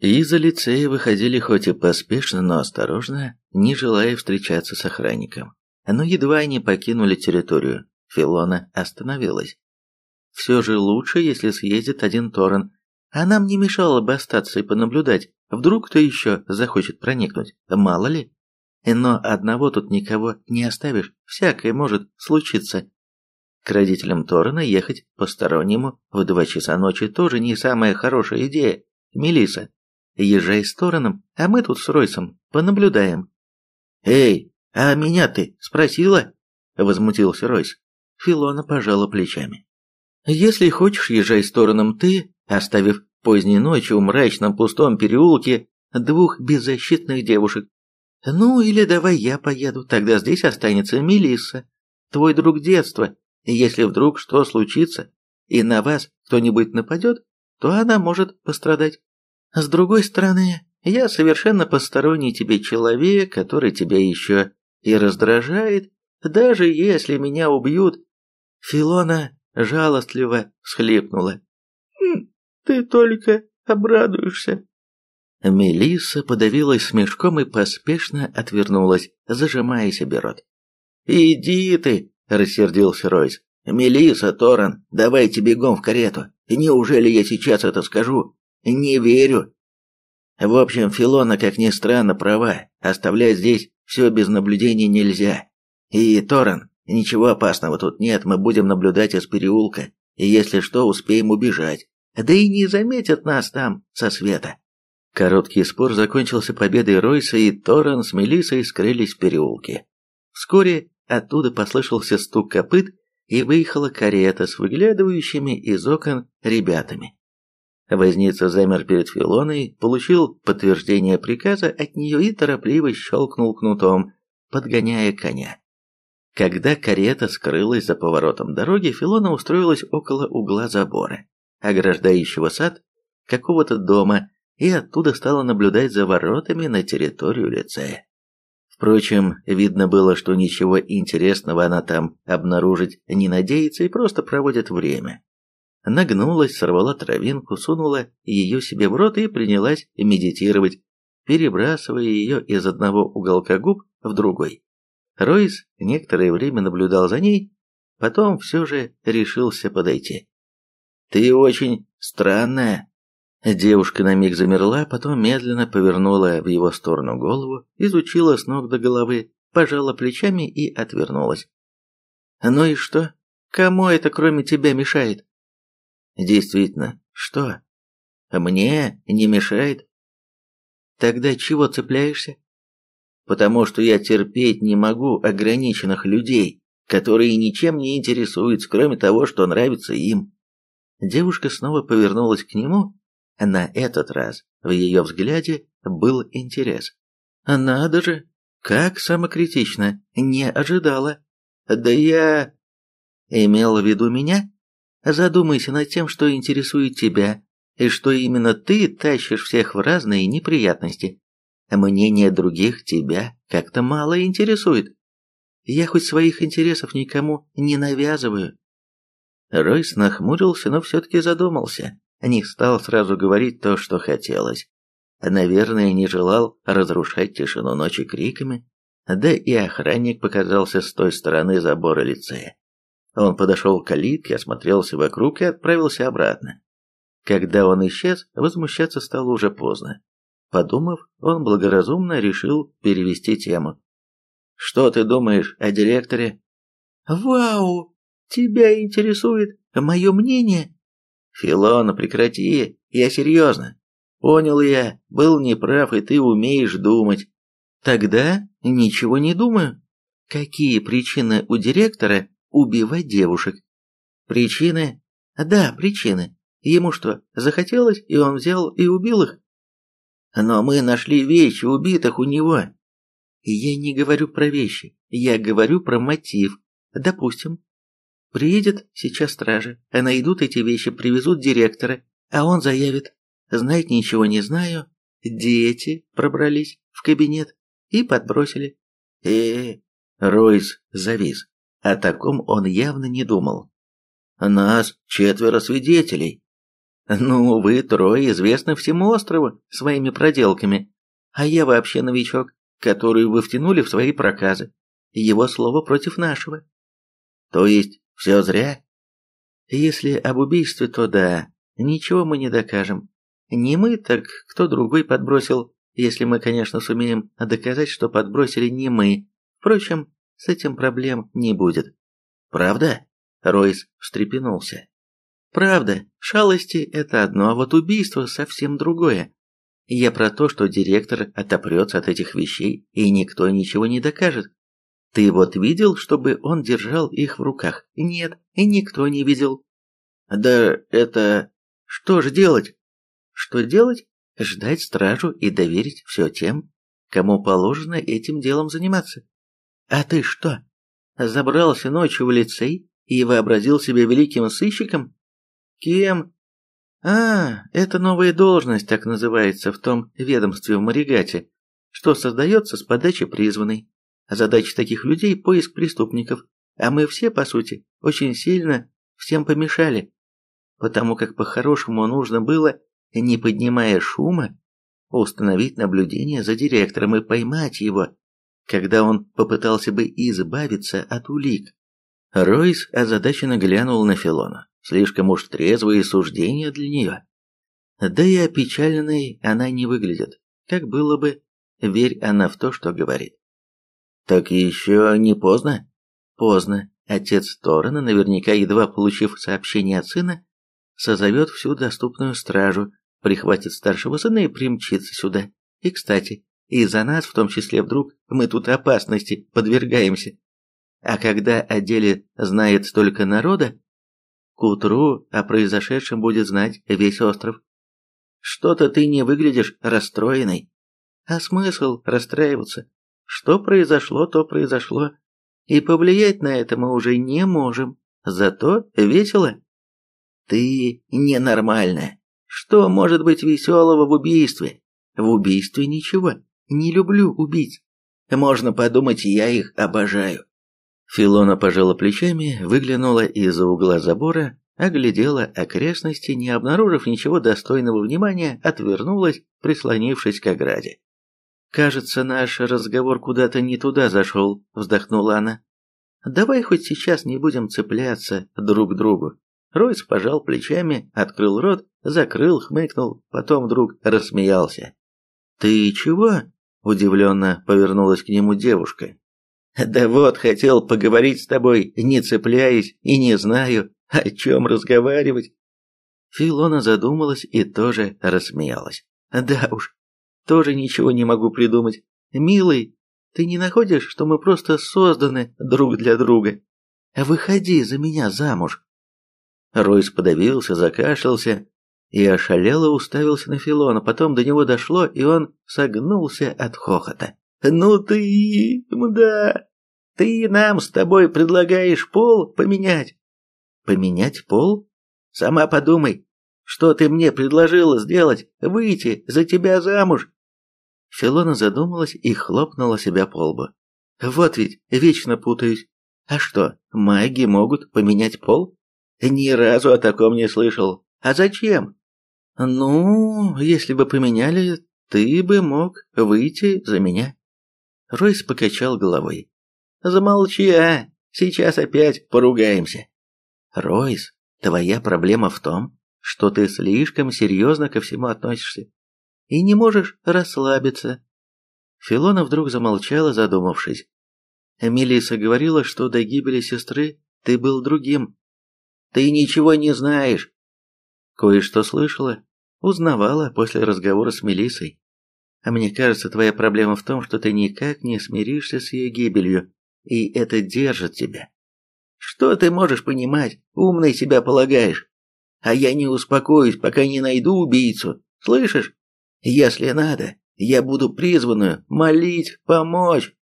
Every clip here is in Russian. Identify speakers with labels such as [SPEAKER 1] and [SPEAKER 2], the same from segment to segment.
[SPEAKER 1] Из-за лицея выходили хоть и поспешно, но осторожно, не желая встречаться с охранником. Но едва они покинули территорию, Филона остановилась. Все же лучше, если съездит один Торрен, а нам не мешало бы остаться и понаблюдать. Вдруг кто еще захочет проникнуть, мало ли. Но одного тут никого не оставишь, всякое может случиться. К родителям Торрена ехать постороннему в два часа ночи тоже не самая хорошая идея, Мелиса. Езжай с Тораном, а мы тут с Ройсом понаблюдаем». «Эй, а меня ты спросила?» — возмутился Ройс. Филона пожала плечами. «Если хочешь, езжай с Тораном ты, оставив поздней ночью в мрачном пустом переулке двух беззащитных девушек. Ну, или давай я поеду, тогда здесь останется Мелисса, твой друг детства. Если вдруг что случится, и на вас кто-нибудь нападет, то она может пострадать. С другой стороны, я совершенно посторонний тебе человек, который тебя еще и раздражает, даже если меня убьют. Филона жалостливо всхлипнула. «Хм, «Ты только обрадуешься». Мелисса подавилась смешком и поспешно отвернулась, зажимая себе рот. «Иди ты!» — рассердился Ройс. «Мелисса, Торан, давайте бегом в карету. Неужели я сейчас это скажу? Не верю. В общем, Филона, как ни странно, права. Оставлять здесь все без наблюдения нельзя. И, Торан, ничего опасного тут нет, мы будем наблюдать из переулка. И если что, успеем убежать. Да и не заметят нас там со света. Короткий спор закончился победой Ройса, и Торан с Мелиссой скрылись в переулке. Вскоре оттуда послышался стук копыт, и выехала карета с выглядывающими из окон ребятами. Возница замер перед Филоной, получил подтверждение приказа от нее и торопливо щелкнул кнутом, подгоняя коня. Когда карета скрылась за поворотом дороги, Филона устроилась около угла забора, ограждающего сад какого-то дома, и оттуда стала наблюдать за воротами на территорию лицея. Впрочем, видно было, что ничего интересного она там обнаружить не надеется и просто проводит время нагнулась, сорвала травинку, сунула ее себе в рот и принялась медитировать, перебрасывая ее из одного уголка губ в другой. Ройс некоторое время наблюдал за ней, потом все же решился подойти. «Ты очень странная». Девушка на миг замерла, потом медленно повернула в его сторону голову, изучила с ног до головы, пожала плечами и отвернулась. «Ну и что? Кому это кроме тебя мешает?» Действительно, что? Мне не мешает? Тогда чего цепляешься? Потому что я терпеть не могу ограниченных людей, которые ничем не интересуются, кроме того, что нравится им. Девушка снова повернулась к нему. На этот раз в ее взгляде был интерес. Надо же, как самокритично, не ожидала. Да я... Имел в виду меня? Задумайся над тем, что интересует тебя, и что именно ты тащишь всех в разные неприятности. Мнение других тебя как-то мало интересует. Я хоть своих интересов никому не навязываю. Ройс нахмурился, но все-таки задумался. Не стал сразу говорить то, что хотелось. Наверное, не желал разрушать тишину ночи криками. Да и охранник показался с той стороны забора лицея. Он подошел к калитке, осмотрелся вокруг и отправился обратно. Когда он исчез, возмущаться стало уже поздно. Подумав, он благоразумно решил перевести тему. «Что ты думаешь о директоре?» «Вау! Тебя интересует мое мнение?» «Филона, прекрати, я серьезно. Понял я, был неправ, и ты умеешь думать. Тогда ничего не думаю. Какие причины у директора убивать девушек. Причины? Да, причины. Ему что, захотелось, и он взял и убил их? Но мы нашли вещи убитых у него. Я не говорю про вещи, я говорю про мотив. Допустим, приедет сейчас стражи, а найдут эти вещи, привезут директора, а он заявит, знать ничего не знаю, дети пробрались в кабинет и подбросили. Э, Ройс завис. О таком он явно не думал. «Нас четверо свидетелей». Ну, вы трое известны всему острову своими проделками, а я вообще новичок, которую вы втянули в свои проказы. Его слово против нашего. То есть, все зря? Если об убийстве, то да, ничего мы не докажем. Не мы, так кто другой подбросил, если мы, конечно, сумеем доказать, что подбросили не мы. Впрочем, с этим проблем не будет. Правда? Ройс встрепенулся. Правда, шалости – это одно, а вот убийство – совсем другое. Я про то, что директор отопрется от этих вещей, и никто ничего не докажет. Ты вот видел, чтобы он держал их в руках? Нет, и никто не видел. Да это... Что же делать? Что делать? Ждать стражу и доверить все тем, кому положено этим делом заниматься. А ты что, забрался ночью в лицей и вообразил себя великим сыщиком? Кем? А, это новая должность, так называется, в том ведомстве в Маригате, что создается с подачи призванной. Задача таких людей – поиск преступников, а мы все, по сути, очень сильно всем помешали, потому как по-хорошему нужно было, не поднимая шума, установить наблюдение за директором и поймать его, когда он попытался бы избавиться от улик. Ройс озадаченно глянул на Филона. Слишком уж трезвые суждения для нее. Да и опечаленной она не выглядит, как было бы, верь она в то, что говорит. Так еще не поздно? Поздно. Отец Торрена, наверняка едва получив сообщение от сына, созовет всю доступную стражу, прихватит старшего сына и примчится сюда. И, кстати, из-за нас, в том числе вдруг, мы тут опасности подвергаемся. А когда о деле знает столько народа, к утру о произошедшем будет знать весь остров. Что-то ты не выглядишь расстроенной. А смысл расстраиваться? Что произошло, то произошло. И повлиять на это мы уже не можем. Зато весело. Ты ненормальная. Что может быть веселого в убийстве? В убийстве ничего. Не люблю убийц. Можно подумать, я их обожаю. Филона пожала плечами, выглянула из-за угла забора, оглядела окрестности, не обнаружив ничего достойного внимания, отвернулась, прислонившись к ограде. «Кажется, наш разговор куда-то не туда зашел», — вздохнула она. «Давай хоть сейчас не будем цепляться друг к другу». Ройс пожал плечами, открыл рот, закрыл, хмыкнул, потом вдруг рассмеялся. «Ты чего?» — удивленно повернулась к нему девушка. Да вот, хотел поговорить с тобой, не цепляясь, и не знаю, о чем разговаривать. Филона задумалась и тоже рассмеялась. Да уж, тоже ничего не могу придумать. Милый, ты не находишь, что мы просто созданы друг для друга? Выходи за меня замуж. Ройс подавился, закашлялся и ошалело уставился на Филона. Потом до него дошло, и он согнулся от хохота. «Ну ты, да, ты нам с тобой предлагаешь пол поменять?» «Поменять пол? Сама подумай, что ты мне предложила сделать? Выйти за тебя замуж?» Филона задумалась и хлопнула себя по лбу. «Вот ведь, вечно путаюсь. А что, маги могут поменять пол? Ни разу о таком не слышал. А зачем? Ну, если бы поменяли, ты бы мог выйти за меня. Ройс покачал головой. «Замолчи, а! Сейчас опять поругаемся!» «Ройс, твоя проблема в том, что ты слишком серьезно ко всему относишься и не можешь расслабиться». Филона вдруг замолчала, задумавшись. Мелисса говорила, что до гибели сестры ты был другим. «Ты ничего не знаешь!» «Кое-что слышала, узнавала после разговора с Мелиссой. А мне кажется, твоя проблема в том, что ты никак не смиришься с ее гибелью, и это держит тебя. Что ты можешь понимать? Умный себя полагаешь. А я не успокоюсь, пока не найду убийцу. Слышишь? Если надо, я буду призванную молить, помочь.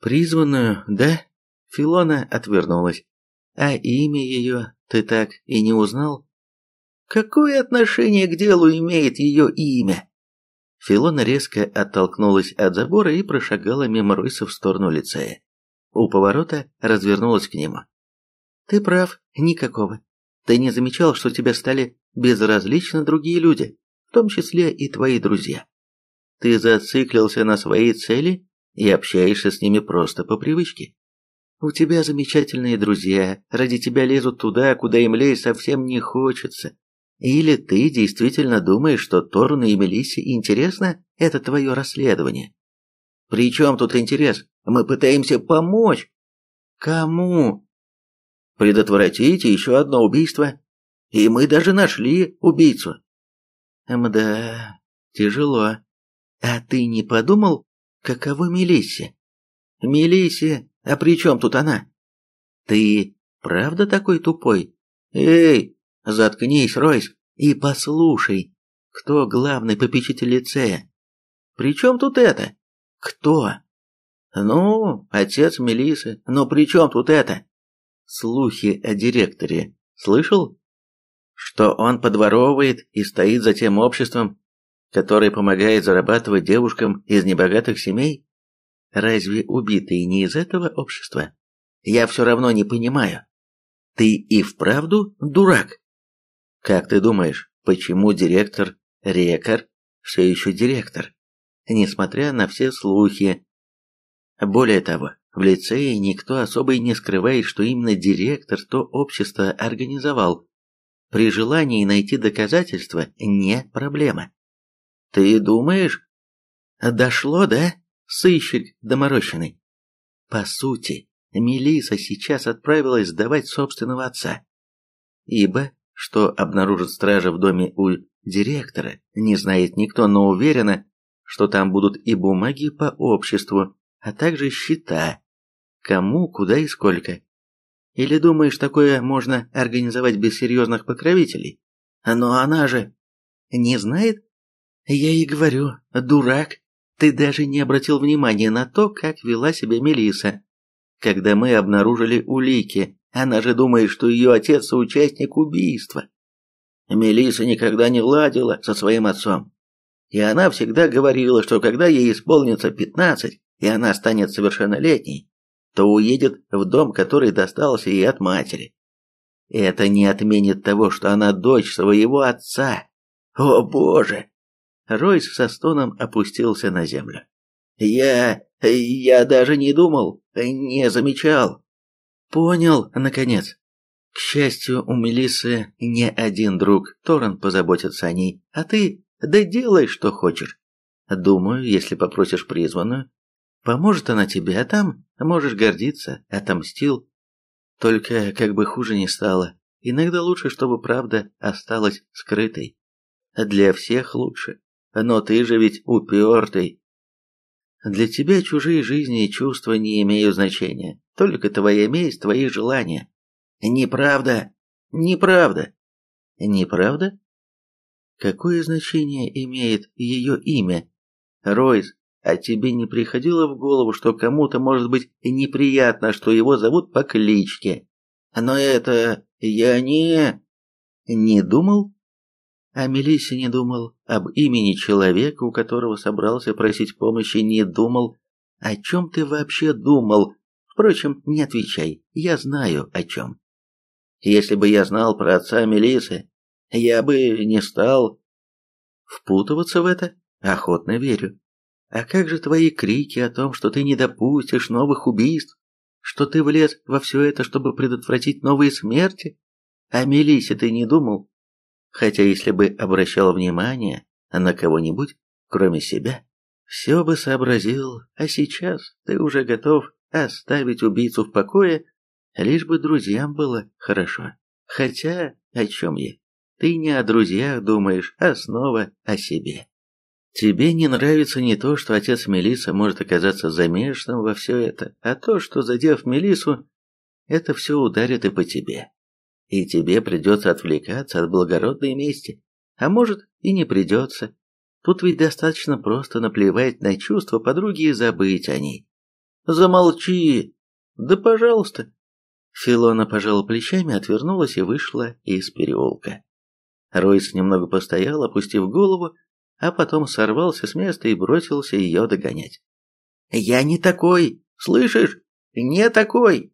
[SPEAKER 1] Призванную, да? Филона отвернулась. А имя ее ты так и не узнал? Какое отношение к делу имеет ее имя? Филона резко оттолкнулась от забора и прошагала мимо Ройса в сторону лицея. У поворота развернулась к нему. «Ты прав, никакого. Ты не замечал, что тебе стали безразличны другие люди, в том числе и твои друзья? Ты зациклился на своей цели и общаешься с ними просто по привычке. У тебя замечательные друзья, ради тебя лезут туда, куда им лезть совсем не хочется. Или ты действительно думаешь, что Торну и Мелиссе интересно это твое расследование? При чем тут интерес? Мы пытаемся помочь. Кому? Предотвратить еще одно убийство. И мы даже нашли убийцу. Мда, тяжело. А ты не подумал, каково Мелиссе? Мелиссе, а при чем тут она? Ты правда такой тупой? Эй, заткнись, Ройс, и послушай, кто главный попечитель лицея? При чем тут это? Кто? Ну, отец Мелисы. Но при чем тут это? Слухи о директоре. Слышал? Что он подворовывает и стоит за тем обществом, которое помогает зарабатывать девушкам из небогатых семей? Разве убитые не из этого общества? Я все равно не понимаю. Ты и вправду дурак? Как ты думаешь, почему директор Рекар все еще директор? Несмотря на все слухи. Более того, в лицее никто особо и не скрывает, что именно директор то общество организовал. При желании найти доказательства не проблема. Ты думаешь? Дошло, да? сыщик доморощенный. По сути, Мелиса сейчас отправилась сдавать собственного отца. Ибо, что обнаружит стража в доме у директора, не знает никто, но уверена, что там будут и бумаги по обществу, а также счета. Кому, куда и сколько. Или думаешь, такое можно организовать без серьезных покровителей? Но она же... Не знает? Я ей говорю, дурак. Ты даже не обратил внимания на то, как вела себя Мелиса. Когда мы обнаружили улики, она же думает, что ее отец соучастник убийства. Мелиса никогда не ладила со своим отцом. И она всегда говорила, что когда ей исполнится пятнадцать, и она станет совершеннолетней, то уедет в дом, который достался ей от матери. Это не отменит того, что она дочь своего отца. О боже! Ройс со стоном опустился на землю. «Я... я даже не думал, не замечал». «Понял, наконец. К счастью, у Мелисы не один друг, Торрен позаботится о ней, а ты да делай, что хочешь. Думаю, если попросишь призванную, поможет она тебе, а там можешь гордиться, отомстил. Только как бы хуже не стало. Иногда лучше, чтобы правда осталась скрытой. Для всех лучше. Но ты же ведь упертый. Для тебя чужие жизни и чувства не имеют значения. Только твоя месть, твои желания. Неправда. Неправда. Неправда? Какое значение имеет ее имя? Ройс, а тебе не приходило в голову, что кому-то может быть неприятно, что его зовут по кличке? Но это... я не... Не думал? А Мелиссе не думал, об имени человека, у которого собрался просить помощи, не думал. О чем ты вообще думал? Впрочем, не отвечай, я знаю о чем. Если бы я знал про отца Мелисы, я бы не стал впутываться в это. Охотно верю. А как же твои крики о том, что ты не допустишь новых убийств? Что ты влез во все это, чтобы предотвратить новые смерти? О Мелисе ты не думал? Хотя если бы обращал внимание на кого-нибудь, кроме себя, все бы сообразил, а сейчас ты уже готов оставить убийцу в покое, лишь бы друзьям было хорошо. Хотя, о чем я? Ты не о друзьях думаешь, а снова о себе. Тебе не нравится не то, что отец Мелиса может оказаться замешанным во все это, а то, что, задев Мелису, это все ударит и по тебе и тебе придется отвлекаться от благородной мести. А может, и не придется. Тут ведь достаточно просто наплевать на чувства подруги и забыть о ней. Замолчи! Да пожалуйста. Филона пожала плечами, отвернулась и вышла из переулка. Ройс немного постоял, опустив голову, а потом сорвался с места и бросился ее догонять. «Я не такой! Слышишь? Не такой!»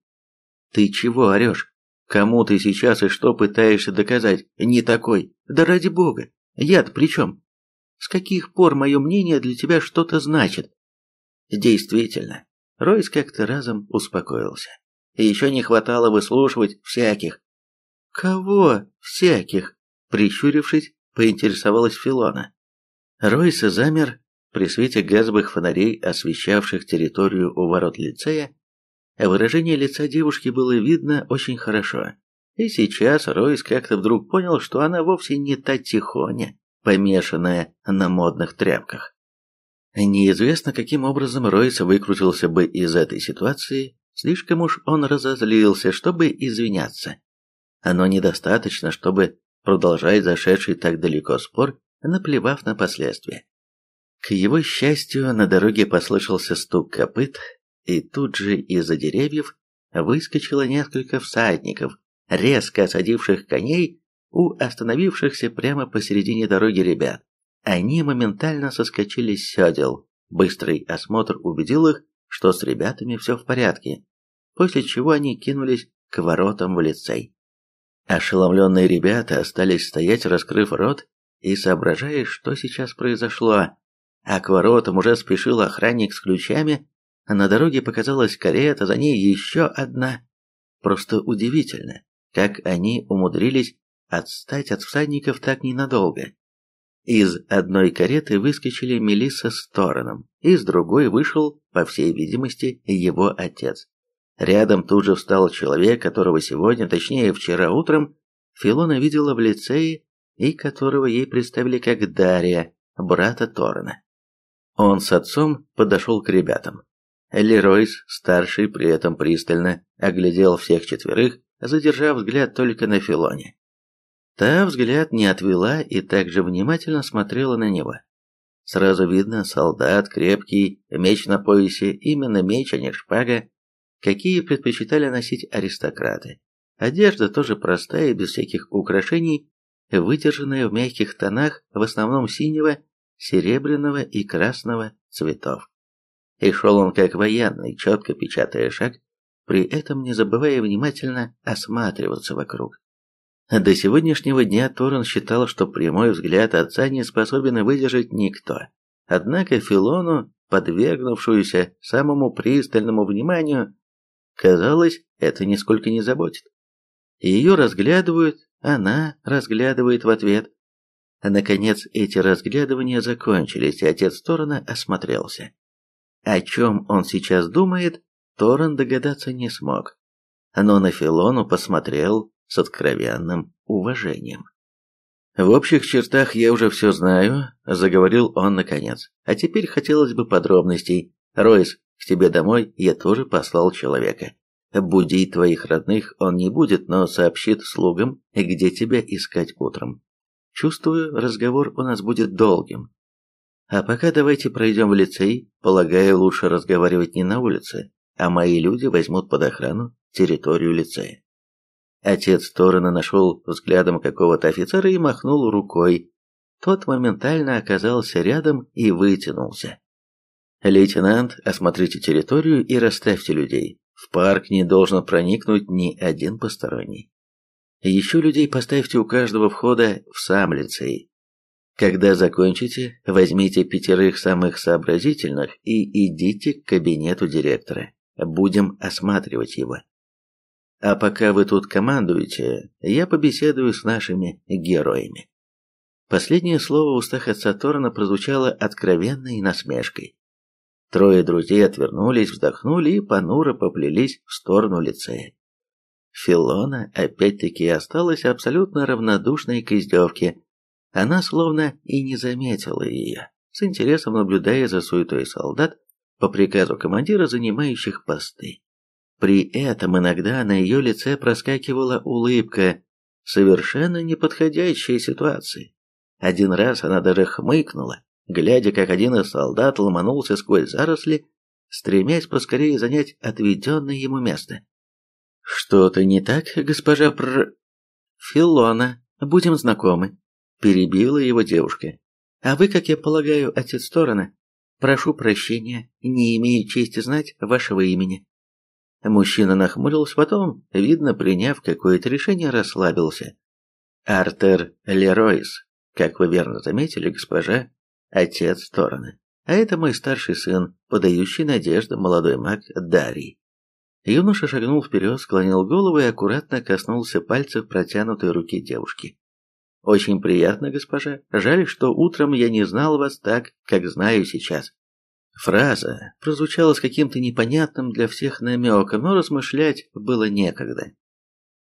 [SPEAKER 1] «Ты чего орешь? Кому ты сейчас и что пытаешься доказать? Не такой. Да ради бога. Я-то при? С каких пор мое мнение для тебя что-то значит? Действительно, Ройс как-то разом успокоился. Еще не хватало выслушивать всяких. Кого всяких? Прищурившись, поинтересовалась Филона. Ройс замер при свете газовых фонарей, освещавших территорию у ворот лицея, выражение лица девушки было видно очень хорошо. И сейчас Ройс как-то вдруг понял, что она вовсе не та тихоня, помешанная на модных тряпках. Неизвестно, каким образом Ройс выкрутился бы из этой ситуации, слишком уж он разозлился, чтобы извиняться. Но недостаточно, чтобы продолжать зашедший так далеко спор, наплевав на последствия. К его счастью, на дороге послышался стук копыт, и тут же из-за деревьев выскочило несколько всадников, резко осадивших коней у остановившихся прямо посередине дороги ребят. Они моментально соскочили с седел. Быстрый осмотр убедил их, что с ребятами все в порядке, после чего они кинулись к воротам в лицей. Ошеломленные ребята остались стоять, раскрыв рот и соображая, что сейчас произошло. А к воротам уже спешил охранник с ключами, а на дороге показалась карета, за ней еще одна. Просто удивительно, как они умудрились отстать от всадников так ненадолго. Из одной кареты выскочили Мелисса с Тороном, из другой вышел, по всей видимости, его отец. Рядом тут же встал человек, которого сегодня, точнее вчера утром, Филона видела в лицее и которого ей представили как Дария, брата Торона. Он с отцом подошел к ребятам. Леройс, старший, при этом пристально оглядел всех четверых, задержав взгляд только на Филоне. Та взгляд не отвела и также внимательно смотрела на него. Сразу видно, солдат крепкий, меч на поясе, именно меч, а не шпага, какие предпочитали носить аристократы. Одежда тоже простая, без всяких украшений, выдержанная в мягких тонах, в основном синего, серебряного и красного цветов. И шел он как военный, четко печатая шаг, при этом не забывая внимательно осматриваться вокруг. До сегодняшнего дня Торрен считал, что прямой взгляд отца не способен выдержать никто. Однако Филону, подвергнувшуюся самому пристальному вниманию, казалось, это нисколько не заботит. Ее разглядывают, она разглядывает в ответ. Наконец, эти разглядывания закончились, и отец Торрена осмотрелся. О чем он сейчас думает, Торрен догадаться не смог. Но на Филону посмотрел с откровенным уважением. «В общих чертах я уже все знаю», — заговорил он наконец. «А теперь хотелось бы подробностей. Ройс, к тебе домой я тоже послал человека. Будить твоих родных он не будет, но сообщит слугам, где тебя искать утром. Чувствую, разговор у нас будет долгим. А пока давайте пройдем в лицей, полагаю, лучше разговаривать не на улице, а мои люди возьмут под охрану территорию лицея. Отец Торрена нашел взглядом какого-то офицера и махнул рукой. Тот моментально оказался рядом и вытянулся. «Лейтенант, осмотрите территорию и расставьте людей. В парк не должен проникнуть ни один посторонний. Еще людей поставьте у каждого входа в сам лицей. Когда закончите, возьмите пятерых самых сообразительных и идите к кабинету директора. Будем осматривать его. А пока вы тут командуете, я побеседую с нашими героями. Последнее слово в устах отца Торна прозвучало откровенной насмешкой. Трое друзей отвернулись, вздохнули и понуро поплелись в сторону лицея. Филона опять-таки осталась абсолютно равнодушной к издевке. Она словно и не заметила ее, с интересом наблюдая за суетой солдат по приказу командира, занимающих посты. При этом иногда на ее лице проскакивала улыбка, совершенно неподходящая ситуации. Один раз она даже хмыкнула, глядя, как один из солдат ломанулся сквозь заросли, стремясь поскорее занять отведенное ему место. «Что-то не так, госпожа Пр...» «Филона, будем знакомы», — перебила его девушка. «А вы, как я полагаю, отец Торона, прошу прощения, не имею чести знать вашего имени». Мужчина нахмурился, потом, видно, приняв какое-то решение, расслабился. Артер Леройс, как вы верно заметили, госпожа, отец стороны. А это мой старший сын, подающий надежды молодой маг Дарий. Юноша шагнул вперед, склонил голову и аккуратно коснулся пальцев протянутой руки девушки. «Очень приятно, госпожа. Жаль, что утром я не знал вас так, как знаю сейчас». Фраза прозвучала с каким-то непонятным для всех намеком, но размышлять было некогда.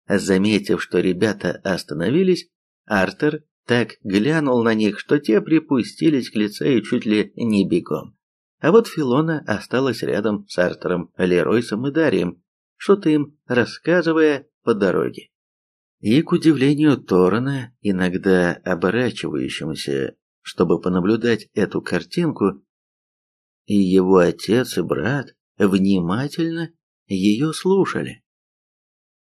[SPEAKER 1] Заметив, что ребята остановились, Артер так глянул на них, что те припустились к лицею чуть ли не бегом. А вот Филона осталась рядом с Артером, Леройсом и Дарием, что-то им рассказывая по дороге. И, к удивлению Торана, иногда оборачивающемуся, чтобы понаблюдать эту картинку, и его отец и брат внимательно ее слушали.